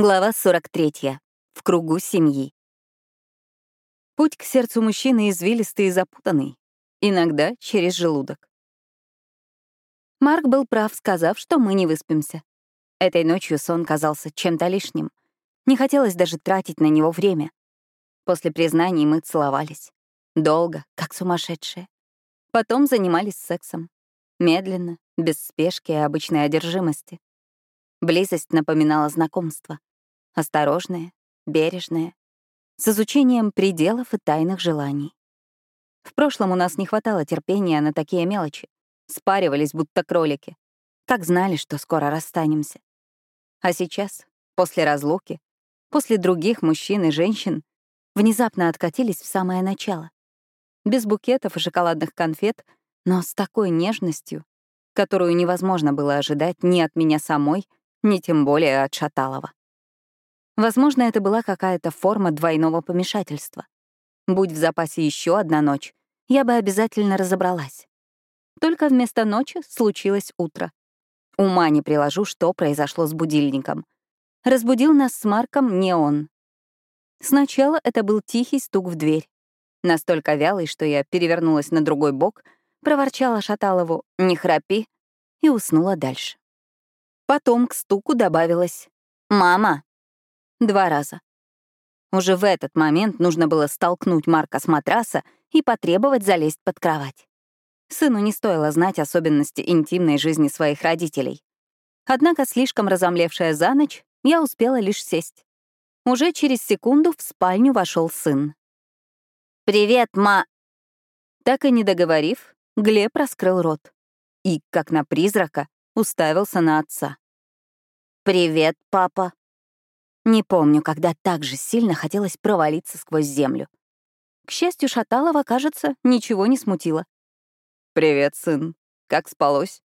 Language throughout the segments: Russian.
Глава 43. В кругу семьи. Путь к сердцу мужчины извилистый и запутанный, иногда через желудок. Марк был прав, сказав, что мы не выспимся. Этой ночью сон казался чем-то лишним. Не хотелось даже тратить на него время. После признаний мы целовались. Долго, как сумасшедшие. Потом занимались сексом. Медленно, без спешки и обычной одержимости. Близость напоминала знакомство. Осторожное, бережное, с изучением пределов и тайных желаний. В прошлом у нас не хватало терпения на такие мелочи. Спаривались, будто кролики. Как знали, что скоро расстанемся. А сейчас, после разлуки, после других мужчин и женщин, внезапно откатились в самое начало. Без букетов и шоколадных конфет, но с такой нежностью, которую невозможно было ожидать ни от меня самой, ни тем более от Шаталова. Возможно, это была какая-то форма двойного помешательства. Будь в запасе еще одна ночь, я бы обязательно разобралась. Только вместо ночи случилось утро. Ума не приложу, что произошло с будильником. Разбудил нас с Марком не он. Сначала это был тихий стук в дверь. Настолько вялый, что я перевернулась на другой бок, проворчала Шаталову «не храпи» и уснула дальше. Потом к стуку добавилось «мама». Два раза. Уже в этот момент нужно было столкнуть Марка с матраса и потребовать залезть под кровать. Сыну не стоило знать особенности интимной жизни своих родителей. Однако, слишком разомлевшая за ночь, я успела лишь сесть. Уже через секунду в спальню вошел сын. «Привет, ма...» Так и не договорив, Глеб раскрыл рот и, как на призрака, уставился на отца. «Привет, папа», не помню, когда так же сильно хотелось провалиться сквозь землю. К счастью, Шаталова, кажется, ничего не смутило. «Привет, сын. Как спалось?»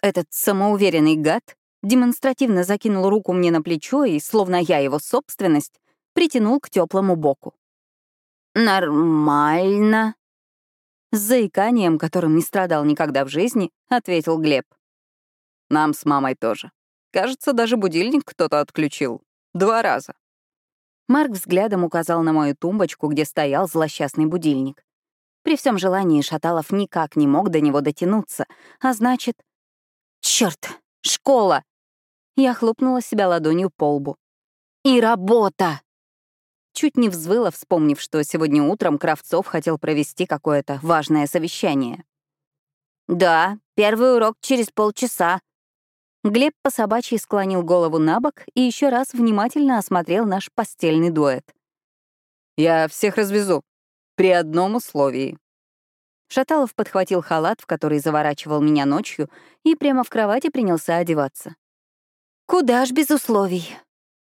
Этот самоуверенный гад демонстративно закинул руку мне на плечо и, словно я его собственность, притянул к теплому боку. «Нормально», с заиканием, которым не страдал никогда в жизни, ответил Глеб. «Нам с мамой тоже. Кажется, даже будильник кто-то отключил. Два раза. Марк взглядом указал на мою тумбочку, где стоял злосчастный будильник. При всем желании Шаталов никак не мог до него дотянуться, а значит... Черт, школа! Я хлопнула себя ладонью по лбу. И работа! Чуть не взвыла, вспомнив, что сегодня утром Кравцов хотел провести какое-то важное совещание. «Да, первый урок через полчаса», Глеб по собачьи склонил голову на бок и еще раз внимательно осмотрел наш постельный дуэт. «Я всех развезу. При одном условии». Шаталов подхватил халат, в который заворачивал меня ночью, и прямо в кровати принялся одеваться. «Куда ж без условий?»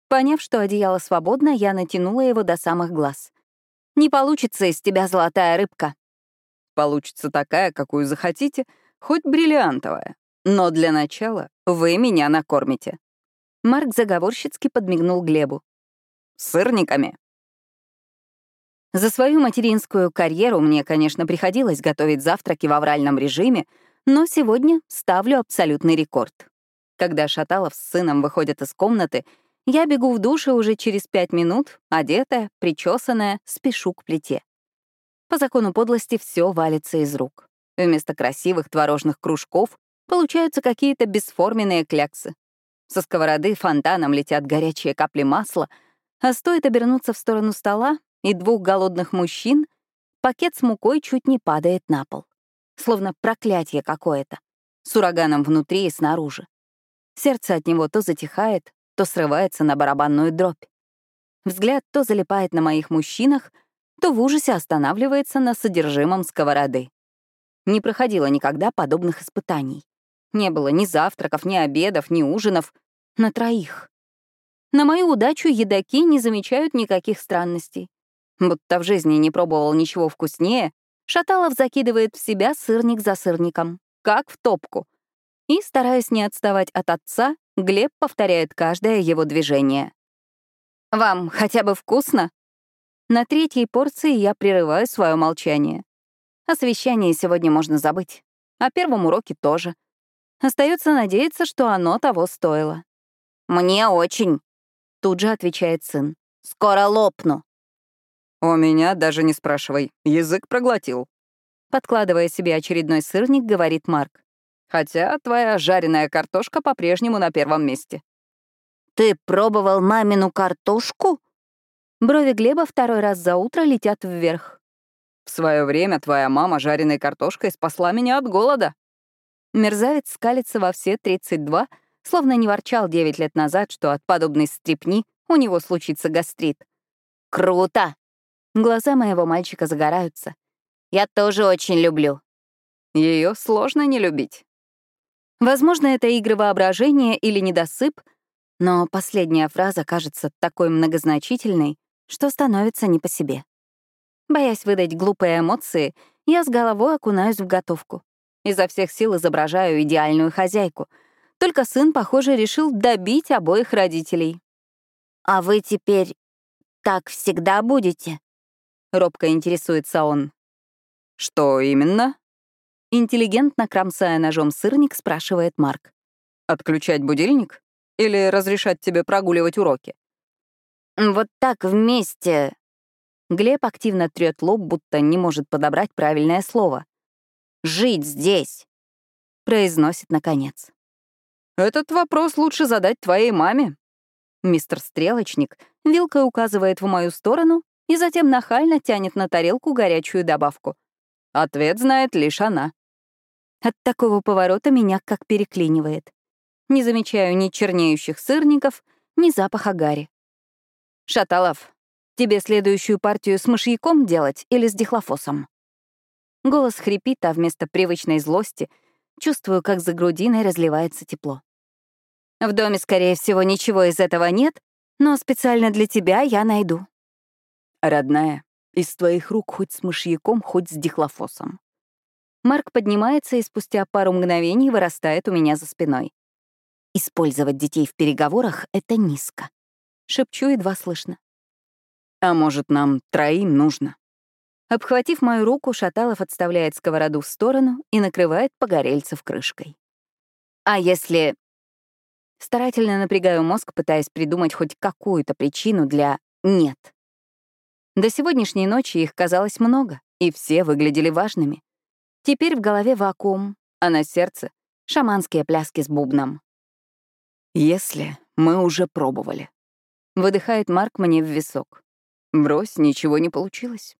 Поняв, что одеяло свободно, я натянула его до самых глаз. «Не получится из тебя золотая рыбка». «Получится такая, какую захотите, хоть бриллиантовая», но для начала вы меня накормите». Марк заговорщицки подмигнул Глебу. «Сырниками». За свою материнскую карьеру мне, конечно, приходилось готовить завтраки в авральном режиме, но сегодня ставлю абсолютный рекорд. Когда Шаталов с сыном выходят из комнаты, я бегу в душ и уже через пять минут, одетая, причесанная, спешу к плите. По закону подлости все валится из рук. Вместо красивых творожных кружков Получаются какие-то бесформенные кляксы. Со сковороды фонтаном летят горячие капли масла, а стоит обернуться в сторону стола и двух голодных мужчин, пакет с мукой чуть не падает на пол. Словно проклятие какое-то, с ураганом внутри и снаружи. Сердце от него то затихает, то срывается на барабанную дробь. Взгляд то залипает на моих мужчинах, то в ужасе останавливается на содержимом сковороды. Не проходило никогда подобных испытаний. Не было ни завтраков, ни обедов, ни ужинов. На троих. На мою удачу едоки не замечают никаких странностей. Будто в жизни не пробовал ничего вкуснее, Шаталов закидывает в себя сырник за сырником, как в топку. И, стараясь не отставать от отца, Глеб повторяет каждое его движение. «Вам хотя бы вкусно?» На третьей порции я прерываю свое молчание. О совещании сегодня можно забыть. О первом уроке тоже. Остается надеяться, что оно того стоило. «Мне очень». Тут же отвечает сын. «Скоро лопну». «У меня даже не спрашивай. Язык проглотил». Подкладывая себе очередной сырник, говорит Марк. «Хотя твоя жареная картошка по-прежнему на первом месте». «Ты пробовал мамину картошку?» Брови Глеба второй раз за утро летят вверх. «В свое время твоя мама жареной картошкой спасла меня от голода». Мерзавец скалится во все 32, словно не ворчал 9 лет назад, что от подобной стрипни у него случится гастрит. «Круто!» Глаза моего мальчика загораются. «Я тоже очень люблю». Ее сложно не любить. Возможно, это игры воображения или недосып, но последняя фраза кажется такой многозначительной, что становится не по себе. Боясь выдать глупые эмоции, я с головой окунаюсь в готовку. Изо всех сил изображаю идеальную хозяйку. Только сын, похоже, решил добить обоих родителей. «А вы теперь так всегда будете?» — робко интересуется он. «Что именно?» Интеллигентно кромсая ножом сырник, спрашивает Марк. «Отключать будильник? Или разрешать тебе прогуливать уроки?» «Вот так вместе». Глеб активно трёт лоб, будто не может подобрать правильное слово. «Жить здесь», — произносит наконец. «Этот вопрос лучше задать твоей маме». Мистер Стрелочник вилкой указывает в мою сторону и затем нахально тянет на тарелку горячую добавку. Ответ знает лишь она. От такого поворота меня как переклинивает. Не замечаю ни чернеющих сырников, ни запаха гари. «Шаталов, тебе следующую партию с мышьяком делать или с дихлофосом?» Голос хрипит, а вместо привычной злости чувствую, как за грудиной разливается тепло. В доме, скорее всего, ничего из этого нет, но специально для тебя я найду. Родная, из твоих рук хоть с мышьяком, хоть с дихлофосом. Марк поднимается и спустя пару мгновений вырастает у меня за спиной. Использовать детей в переговорах — это низко. Шепчу едва слышно. А может, нам троим нужно? Обхватив мою руку, Шаталов отставляет сковороду в сторону и накрывает погорельцев крышкой. А если... Старательно напрягаю мозг, пытаясь придумать хоть какую-то причину для «нет». До сегодняшней ночи их казалось много, и все выглядели важными. Теперь в голове вакуум, а на сердце — шаманские пляски с бубном. «Если мы уже пробовали», — выдыхает Марк мне в висок. Брось, ничего не получилось.